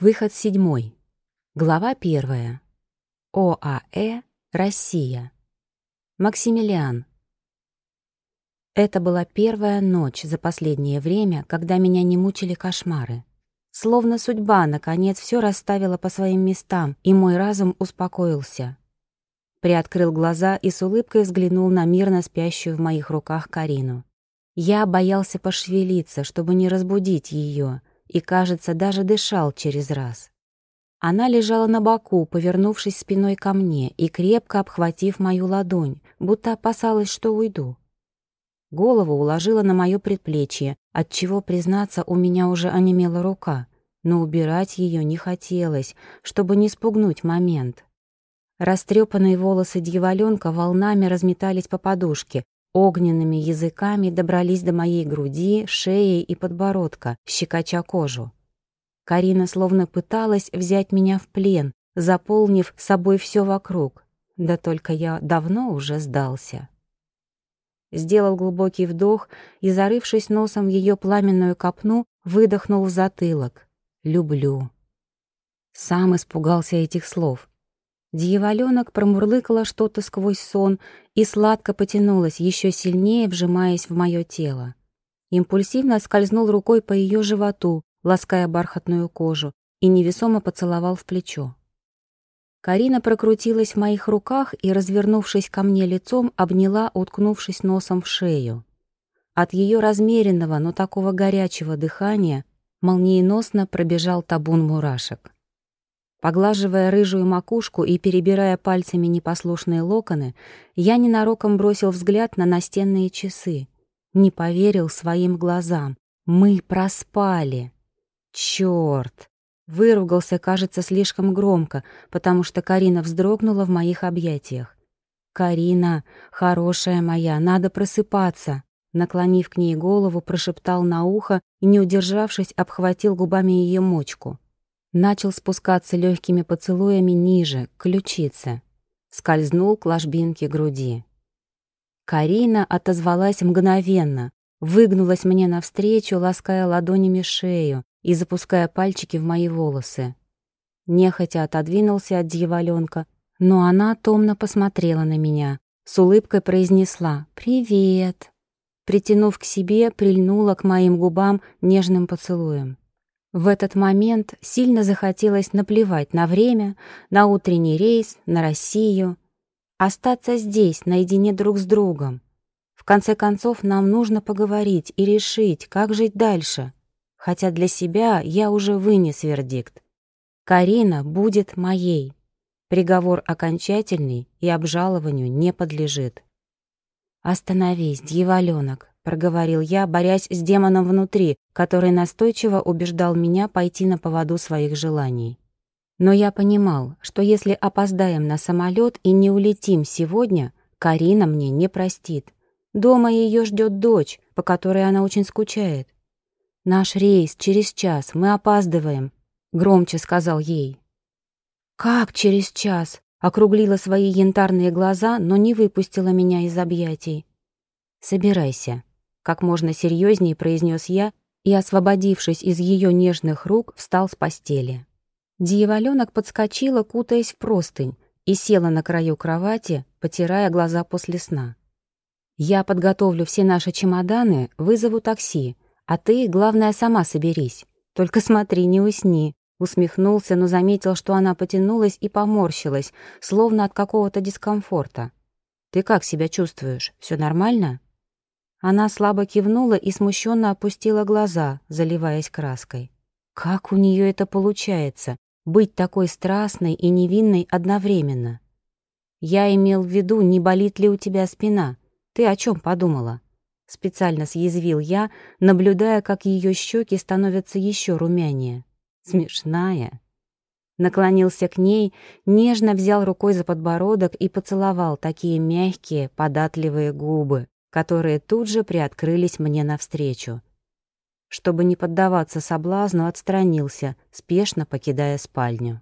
Выход седьмой. Глава первая. ОАЭ «Россия». Максимилиан. Это была первая ночь за последнее время, когда меня не мучили кошмары. Словно судьба, наконец, все расставила по своим местам, и мой разум успокоился. Приоткрыл глаза и с улыбкой взглянул на мирно спящую в моих руках Карину. Я боялся пошевелиться, чтобы не разбудить ее, и, кажется, даже дышал через раз. Она лежала на боку, повернувшись спиной ко мне и крепко обхватив мою ладонь, будто опасалась, что уйду. Голову уложила на мое предплечье, отчего, признаться, у меня уже онемела рука, но убирать ее не хотелось, чтобы не спугнуть момент. Растрепанные волосы дьяволенка волнами разметались по подушке, огненными языками добрались до моей груди, шеи и подбородка, щекоча кожу. Карина словно пыталась взять меня в плен, заполнив собой все вокруг. Да только я давно уже сдался. Сделал глубокий вдох и, зарывшись носом в ее пламенную копну, выдохнул в затылок. «Люблю». Сам испугался этих слов. Дьяволёнок промурлыкала что-то сквозь сон и сладко потянулась, еще сильнее вжимаясь в мое тело. Импульсивно скользнул рукой по ее животу, лаская бархатную кожу, и невесомо поцеловал в плечо. Карина прокрутилась в моих руках и, развернувшись ко мне лицом, обняла, уткнувшись носом в шею. От ее размеренного, но такого горячего дыхания молниеносно пробежал табун мурашек. Поглаживая рыжую макушку и перебирая пальцами непослушные локоны, я ненароком бросил взгляд на настенные часы. Не поверил своим глазам. Мы проспали. Чёрт! Выругался, кажется, слишком громко, потому что Карина вздрогнула в моих объятиях. «Карина, хорошая моя, надо просыпаться!» Наклонив к ней голову, прошептал на ухо и, не удержавшись, обхватил губами ее мочку начал спускаться легкими поцелуями ниже, к ключице. Скользнул к ложбинке груди. Карина отозвалась мгновенно, выгнулась мне навстречу, лаская ладонями шею и запуская пальчики в мои волосы. Нехотя отодвинулся от дьяволенка, но она томно посмотрела на меня, с улыбкой произнесла «Привет». Притянув к себе, прильнула к моим губам нежным поцелуем. В этот момент сильно захотелось наплевать на время, на утренний рейс, на Россию, остаться здесь, наедине друг с другом. В конце концов, нам нужно поговорить и решить, как жить дальше. Хотя для себя я уже вынес вердикт. Карина будет моей. Приговор окончательный и обжалованию не подлежит. «Остановись, дьяволёнок», — проговорил я, борясь с демоном внутри, который настойчиво убеждал меня пойти на поводу своих желаний. Но я понимал, что если опоздаем на самолет и не улетим сегодня, Карина мне не простит. Дома ее ждет дочь, по которой она очень скучает. «Наш рейс через час, мы опаздываем», — громче сказал ей. «Как через час?» — округлила свои янтарные глаза, но не выпустила меня из объятий. «Собирайся», как можно серьезнее произнес я и, освободившись из ее нежных рук, встал с постели. Дьяволенок подскочила, кутаясь в простынь, и села на краю кровати, потирая глаза после сна. «Я подготовлю все наши чемоданы, вызову такси, а ты, главное, сама соберись. Только смотри, не усни», усмехнулся, но заметил, что она потянулась и поморщилась, словно от какого-то дискомфорта. «Ты как себя чувствуешь? Все нормально?» Она слабо кивнула и смущенно опустила глаза, заливаясь краской. Как у нее это получается, быть такой страстной и невинной одновременно? Я имел в виду, не болит ли у тебя спина. Ты о чем подумала? Специально съязвил я, наблюдая, как ее щеки становятся еще румянее. Смешная. Наклонился к ней, нежно взял рукой за подбородок и поцеловал такие мягкие, податливые губы которые тут же приоткрылись мне навстречу. Чтобы не поддаваться соблазну, отстранился, спешно покидая спальню.